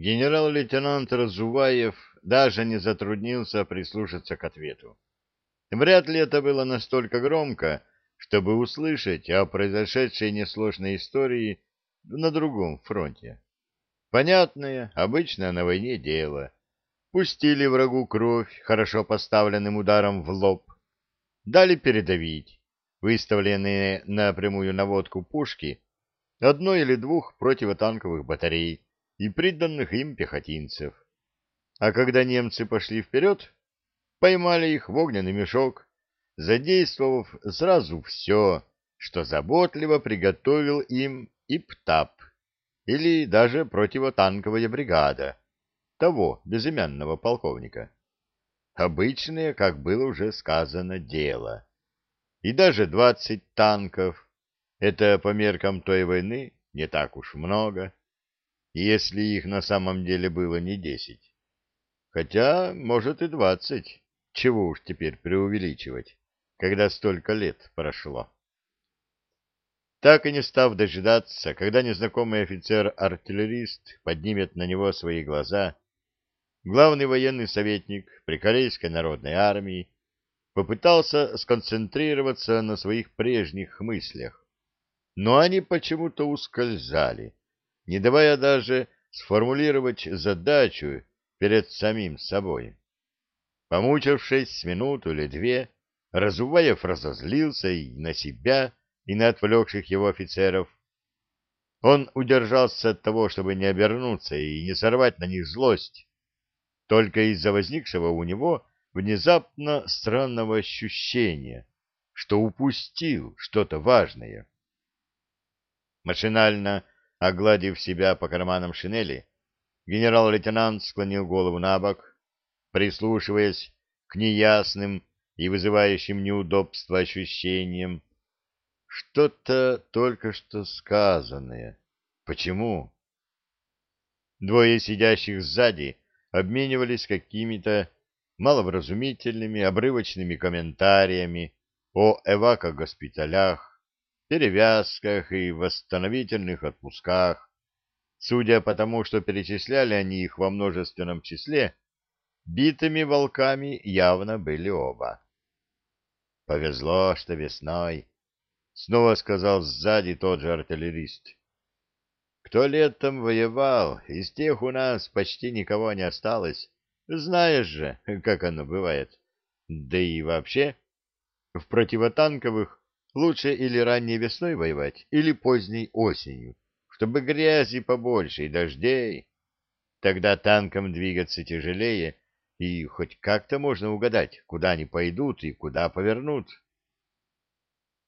Генерал-лейтенант Разуваев даже не затруднился прислушаться к ответу. Вряд ли это было настолько громко, чтобы услышать о произошедшей несложной истории на другом фронте. Понятное, обычное на войне дело. Пустили врагу кровь хорошо поставленным ударом в лоб. Дали передавить выставленные на прямую наводку пушки одной или двух противотанковых батарей и приданных им пехотинцев. А когда немцы пошли вперед, поймали их в огненный мешок, задействовав сразу все, что заботливо приготовил им ИПТАП или даже противотанковая бригада того безымянного полковника. Обычное, как было уже сказано, дело. И даже двадцать танков — это по меркам той войны не так уж много, если их на самом деле было не десять. Хотя, может, и двадцать. Чего уж теперь преувеличивать, когда столько лет прошло. Так и не став дожидаться, когда незнакомый офицер-артиллерист поднимет на него свои глаза, главный военный советник при Корейской народной армии попытался сконцентрироваться на своих прежних мыслях, но они почему-то ускользали, не давая даже сформулировать задачу перед самим собой. Помучившись с минуту или две, Разуваев разозлился и на себя, и на отвлекших его офицеров. Он удержался от того, чтобы не обернуться и не сорвать на них злость, только из-за возникшего у него внезапно странного ощущения, что упустил что-то важное. Машинально огладив себя по карманам шинели, генерал-лейтенант склонил голову на бок, прислушиваясь к неясным и вызывающим неудобство ощущениям. Что-то только что сказанное. Почему? Двое сидящих сзади обменивались какими-то маловразумительными, обрывочными комментариями о эвако-госпиталях, перевязках и восстановительных отпусках. Судя по тому, что перечисляли они их во множественном числе, битыми волками явно были оба. «Повезло, что весной», — снова сказал сзади тот же артиллерист. Кто летом воевал, из тех у нас почти никого не осталось. Знаешь же, как оно бывает. Да и вообще, в противотанковых лучше или ранней весной воевать, или поздней осенью, чтобы грязи побольше и дождей. Тогда танкам двигаться тяжелее, и хоть как-то можно угадать, куда они пойдут и куда повернут.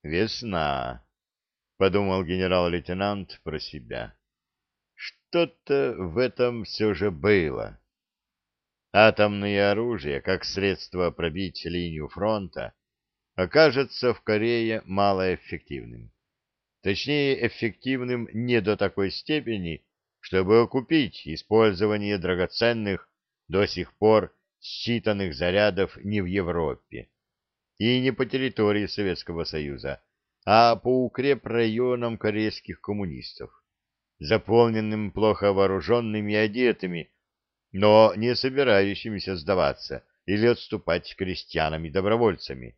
«Весна», — подумал генерал-лейтенант про себя. Что-то в этом все же было. Атомное оружие, как средство пробить линию фронта, окажется в Корее малоэффективным. Точнее, эффективным не до такой степени, чтобы окупить использование драгоценных до сих пор считанных зарядов не в Европе и не по территории Советского Союза, а по укрепрайонам корейских коммунистов заполненным плохо вооруженными и одетыми, но не собирающимися сдаваться или отступать крестьянами-добровольцами,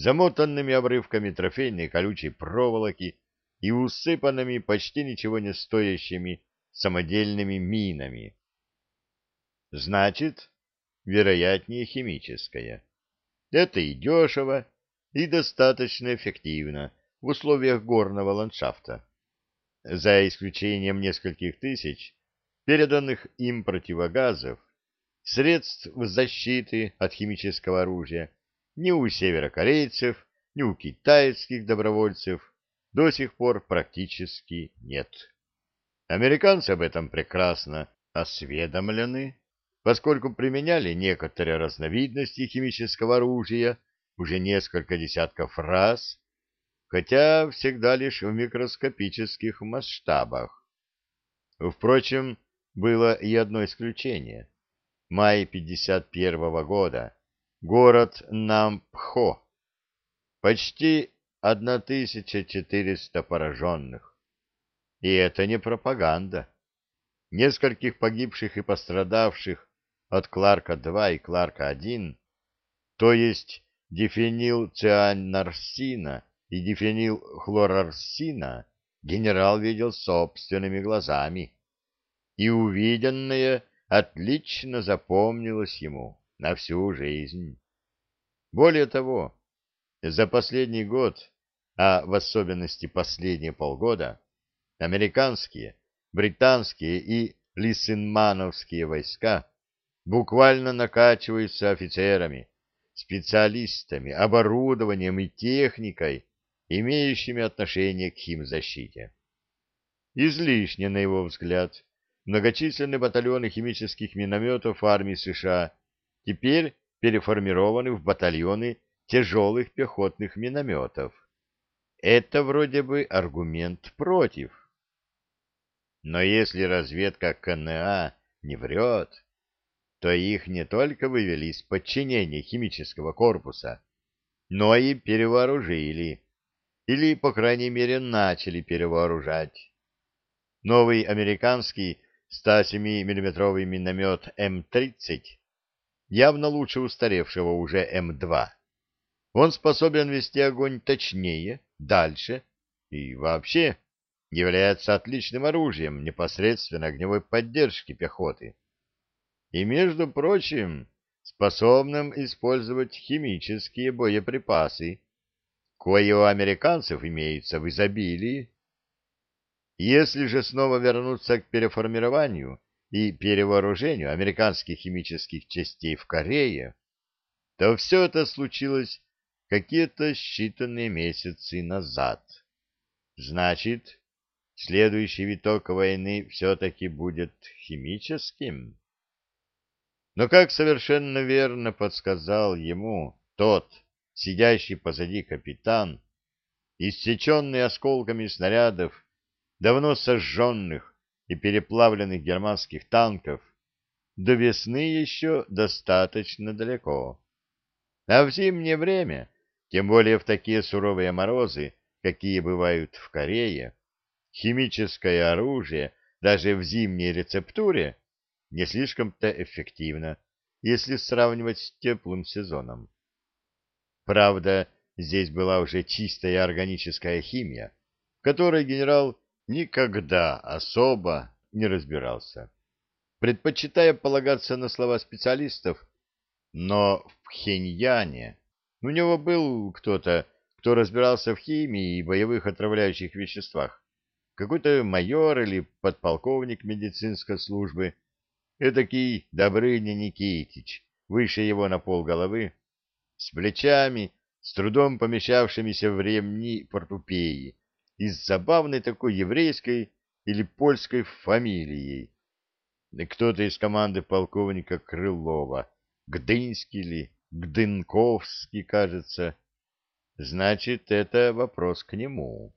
замотанными обрывками трофейной колючей проволоки и усыпанными почти ничего не стоящими самодельными минами. Значит, вероятнее химическая. Это и дешево, и достаточно эффективно в условиях горного ландшафта за исключением нескольких тысяч переданных им противогазов, средств защиты от химического оружия ни у северокорейцев, ни у китайских добровольцев до сих пор практически нет. Американцы об этом прекрасно осведомлены, поскольку применяли некоторые разновидности химического оружия уже несколько десятков раз хотя всегда лишь в микроскопических масштабах. Впрочем, было и одно исключение. Май 51 -го года. Город Нампхо. Почти 1400 пораженных. И это не пропаганда. нескольких погибших и пострадавших от Кларка-2 и Кларка-1, то есть дифенилцеанарсина и дифенилхлорарсина, генерал видел собственными глазами, и увиденное отлично запомнилось ему на всю жизнь. Более того, за последний год, а в особенности последние полгода, американские, британские и лисенмановские войска буквально накачиваются офицерами, специалистами, оборудованием и техникой, имеющими отношение к химзащите. Излишне, на его взгляд, многочисленные батальоны химических минометов армии США теперь переформированы в батальоны тяжелых пехотных минометов. Это вроде бы аргумент против. Но если разведка КНА не врет, то их не только вывели из подчинения химического корпуса, но и перевооружили, или, по крайней мере, начали перевооружать. Новый американский 107 миллиметровый миномет М-30, явно лучше устаревшего уже М-2. Он способен вести огонь точнее, дальше и вообще является отличным оружием непосредственно огневой поддержки пехоты и, между прочим, способным использовать химические боеприпасы, кое у американцев имеются в изобилии. Если же снова вернуться к переформированию и перевооружению американских химических частей в Корее, то все это случилось какие-то считанные месяцы назад. Значит, следующий виток войны все-таки будет химическим? Но, как совершенно верно подсказал ему тот, сидящий позади капитан, иссеченный осколками снарядов, давно сожженных и переплавленных германских танков, до весны еще достаточно далеко. А в зимнее время, тем более в такие суровые морозы, какие бывают в Корее, химическое оружие даже в зимней рецептуре не слишком-то эффективно, если сравнивать с теплым сезоном. Правда, здесь была уже чистая органическая химия, которой генерал никогда особо не разбирался, предпочитая полагаться на слова специалистов, но в Пхеньяне у него был кто-то, кто разбирался в химии и боевых отравляющих веществах, какой-то майор или подполковник медицинской службы, Эдакий Добрыня Никитич, выше его на пол головы, с плечами, с трудом помещавшимися в ремни портупеи, и с забавной такой еврейской или польской фамилией. Кто-то из команды полковника Крылова, Гдынский ли, Гдынковский, кажется. Значит, это вопрос к нему.